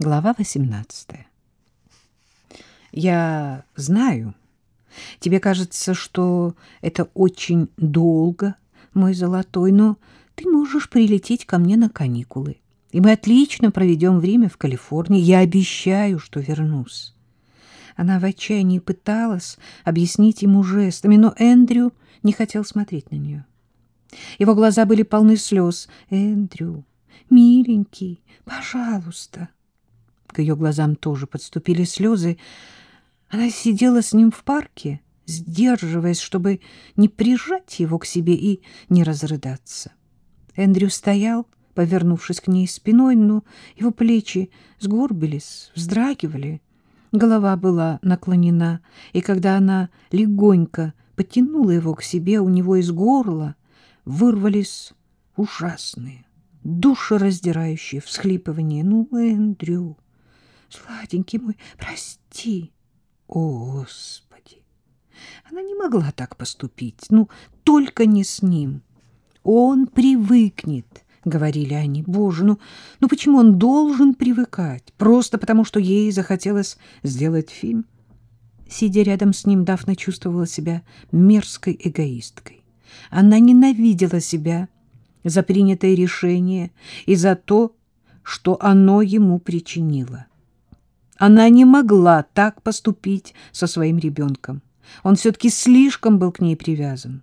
Глава 18. Я знаю, тебе кажется, что это очень долго, мой золотой, но ты можешь прилететь ко мне на каникулы, и мы отлично проведем время в Калифорнии. Я обещаю, что вернусь. Она в отчаянии пыталась объяснить ему жестами, но Эндрю не хотел смотреть на нее. Его глаза были полны слез. «Эндрю, миленький, пожалуйста». К ее глазам тоже подступили слезы. Она сидела с ним в парке, сдерживаясь, чтобы не прижать его к себе и не разрыдаться. Эндрю стоял, повернувшись к ней спиной, но его плечи сгорбились, вздрагивали. Голова была наклонена, и когда она легонько потянула его к себе, у него из горла вырвались ужасные, душераздирающие всхлипывания. «Ну, Эндрю, Сладенький мой, прости. О, Господи! Она не могла так поступить. Ну, только не с ним. Он привыкнет, говорили они. Боже, ну, ну почему он должен привыкать? Просто потому, что ей захотелось сделать фильм? Сидя рядом с ним, Дафна чувствовала себя мерзкой эгоисткой. Она ненавидела себя за принятое решение и за то, что оно ему причинило. Она не могла так поступить со своим ребенком. Он все-таки слишком был к ней привязан.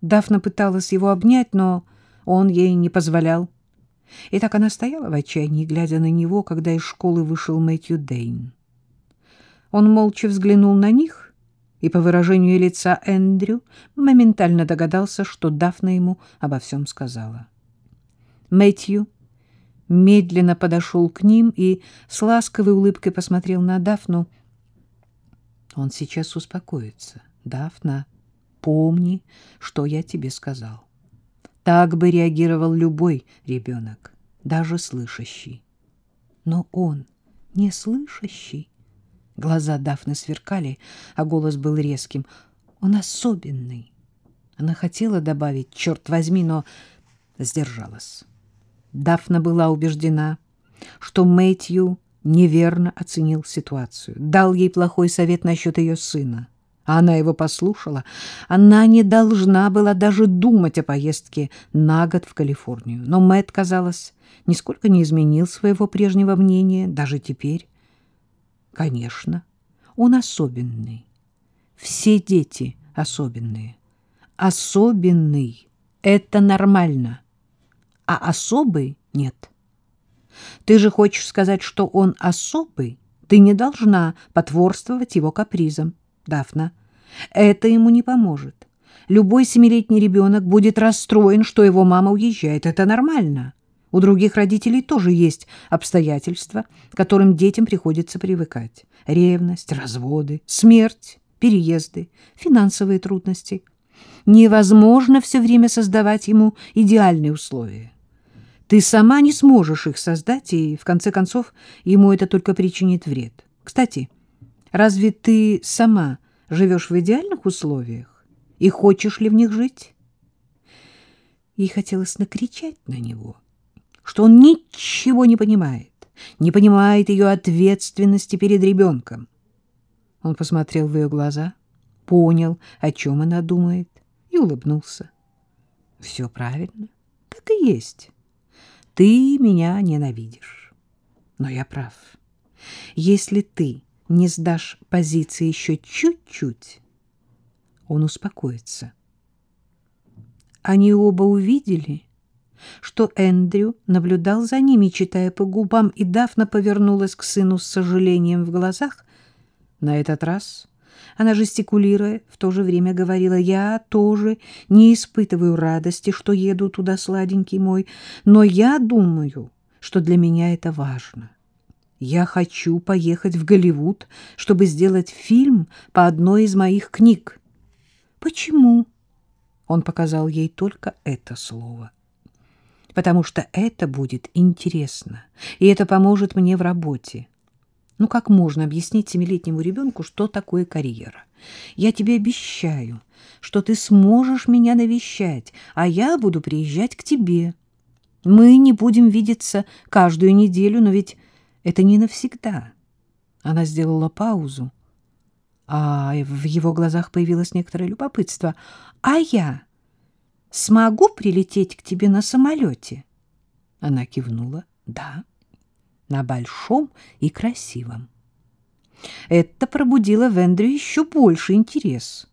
Дафна пыталась его обнять, но он ей не позволял. И так она стояла в отчаянии, глядя на него, когда из школы вышел Мэтью Дейн. Он молча взглянул на них, и по выражению лица Эндрю моментально догадался, что Дафна ему обо всем сказала. Мэтью медленно подошел к ним и с ласковой улыбкой посмотрел на Дафну. Он сейчас успокоится. Дафна, помни, что я тебе сказал. Так бы реагировал любой ребенок, даже слышащий. Но он не слышащий. Глаза Дафны сверкали, а голос был резким. Он особенный. Она хотела добавить «черт возьми», но сдержалась. Дафна была убеждена, что Мэтью неверно оценил ситуацию, дал ей плохой совет насчет ее сына. А она его послушала. Она не должна была даже думать о поездке на год в Калифорнию. Но Мэтт, казалось, нисколько не изменил своего прежнего мнения, даже теперь. Конечно, он особенный. Все дети особенные. Особенный — это нормально а особый нет. Ты же хочешь сказать, что он особый? Ты не должна потворствовать его капризам, Дафна. Это ему не поможет. Любой семилетний ребенок будет расстроен, что его мама уезжает. Это нормально. У других родителей тоже есть обстоятельства, к которым детям приходится привыкать. Ревность, разводы, смерть, переезды, финансовые трудности. Невозможно все время создавать ему идеальные условия. Ты сама не сможешь их создать, и, в конце концов, ему это только причинит вред. Кстати, разве ты сама живешь в идеальных условиях? И хочешь ли в них жить? Ей хотелось накричать на него, что он ничего не понимает, не понимает ее ответственности перед ребенком. Он посмотрел в ее глаза, понял, о чем она думает, и улыбнулся. Все правильно, так и есть. Ты меня ненавидишь. Но я прав. Если ты не сдашь позиции еще чуть-чуть, он успокоится. Они оба увидели, что Эндрю наблюдал за ними, читая по губам, и Дафна повернулась к сыну с сожалением в глазах. На этот раз она, жестикулируя, в то же время говорила, «Я тоже не испытываю радости, что еду туда, сладенький мой, но я думаю, что для меня это важно. Я хочу поехать в Голливуд, чтобы сделать фильм по одной из моих книг». «Почему?» Он показал ей только это слово. «Потому что это будет интересно, и это поможет мне в работе». Ну как можно объяснить семилетнему ребенку, что такое карьера? Я тебе обещаю, что ты сможешь меня навещать, а я буду приезжать к тебе. Мы не будем видеться каждую неделю, но ведь это не навсегда. Она сделала паузу, а в его глазах появилось некоторое любопытство. А я смогу прилететь к тебе на самолете? Она кивнула. Да, на большом и красивом. Это пробудило в Эндрю еще больше интерес.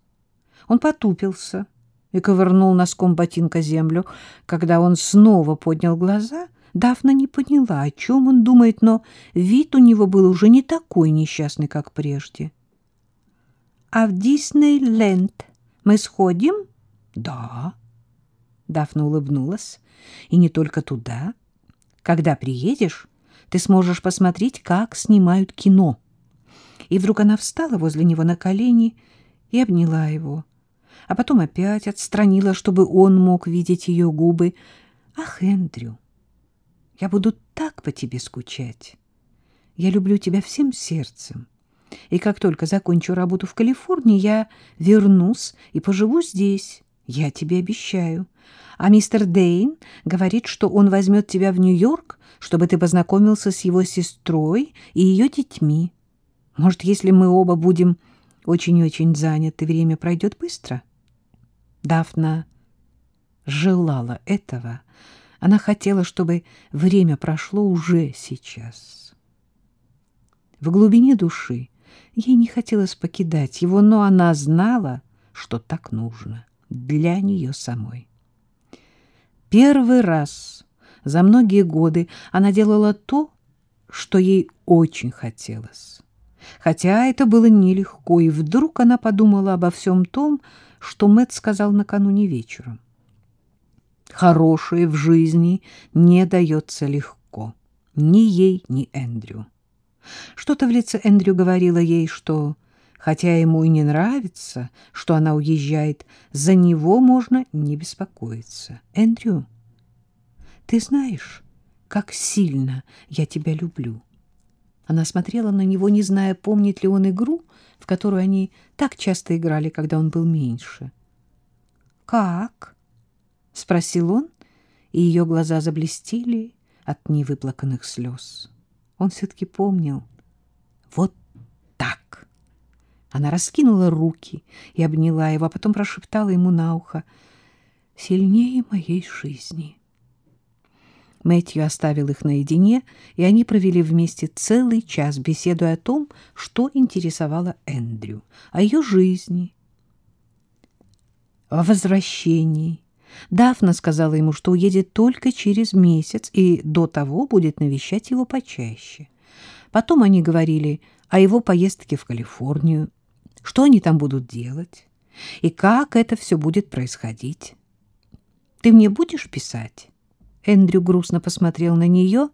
Он потупился и ковырнул носком ботинка землю. Когда он снова поднял глаза, Дафна не поняла, о чем он думает, но вид у него был уже не такой несчастный, как прежде. — А в Диснейленд мы сходим? — Да. Дафна улыбнулась. — И не только туда. Когда приедешь, ты сможешь посмотреть, как снимают кино. И вдруг она встала возле него на колени и обняла его а потом опять отстранила, чтобы он мог видеть ее губы. «Ах, Эндрю, я буду так по тебе скучать. Я люблю тебя всем сердцем. И как только закончу работу в Калифорнии, я вернусь и поживу здесь. Я тебе обещаю. А мистер Дейн говорит, что он возьмет тебя в Нью-Йорк, чтобы ты познакомился с его сестрой и ее детьми. Может, если мы оба будем очень-очень заняты, время пройдет быстро?» Дафна желала этого. Она хотела, чтобы время прошло уже сейчас. В глубине души ей не хотелось покидать его, но она знала, что так нужно для нее самой. Первый раз за многие годы она делала то, что ей очень хотелось. Хотя это было нелегко, и вдруг она подумала обо всем том, что Мэтт сказал накануне вечером. Хорошее в жизни не дается легко. Ни ей, ни Эндрю. Что-то в лице Эндрю говорило ей, что, хотя ему и не нравится, что она уезжает, за него можно не беспокоиться. Эндрю, ты знаешь, как сильно я тебя люблю. Она смотрела на него, не зная, помнит ли он игру, в которую они так часто играли, когда он был меньше. «Как?» — спросил он, и ее глаза заблестели от невыплаканных слез. Он все-таки помнил. «Вот так!» Она раскинула руки и обняла его, а потом прошептала ему на ухо «Сильнее моей жизни». Мэтью оставил их наедине, и они провели вместе целый час, беседуя о том, что интересовало Эндрю, о ее жизни, о возвращении. Дафна сказала ему, что уедет только через месяц и до того будет навещать его почаще. Потом они говорили о его поездке в Калифорнию, что они там будут делать и как это все будет происходить. «Ты мне будешь писать?» Эндрю грустно посмотрел на нее,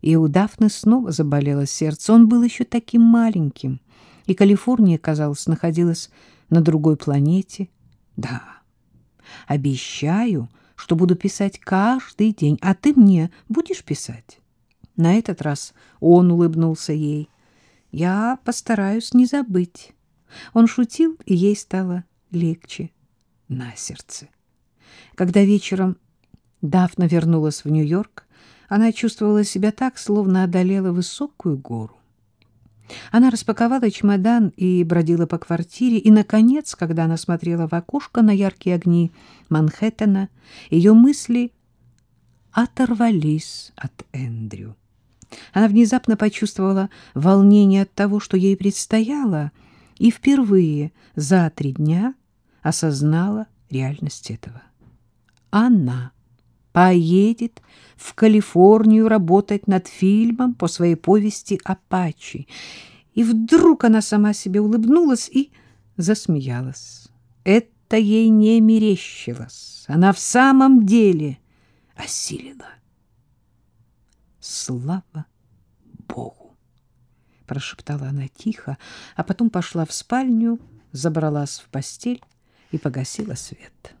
и у Дафны снова заболело сердце. Он был еще таким маленьким, и Калифорния, казалось, находилась на другой планете. Да, обещаю, что буду писать каждый день, а ты мне будешь писать? На этот раз он улыбнулся ей. Я постараюсь не забыть. Он шутил, и ей стало легче на сердце. Когда вечером Дафна вернулась в Нью-Йорк. Она чувствовала себя так, словно одолела высокую гору. Она распаковала чемодан и бродила по квартире, и, наконец, когда она смотрела в окошко на яркие огни Манхэттена, ее мысли оторвались от Эндрю. Она внезапно почувствовала волнение от того, что ей предстояло, и впервые за три дня осознала реальность этого. Она поедет в Калифорнию работать над фильмом по своей повести «Апачи». И вдруг она сама себе улыбнулась и засмеялась. Это ей не мерещилось. Она в самом деле осилила. Слава Богу! Прошептала она тихо, а потом пошла в спальню, забралась в постель и погасила свет.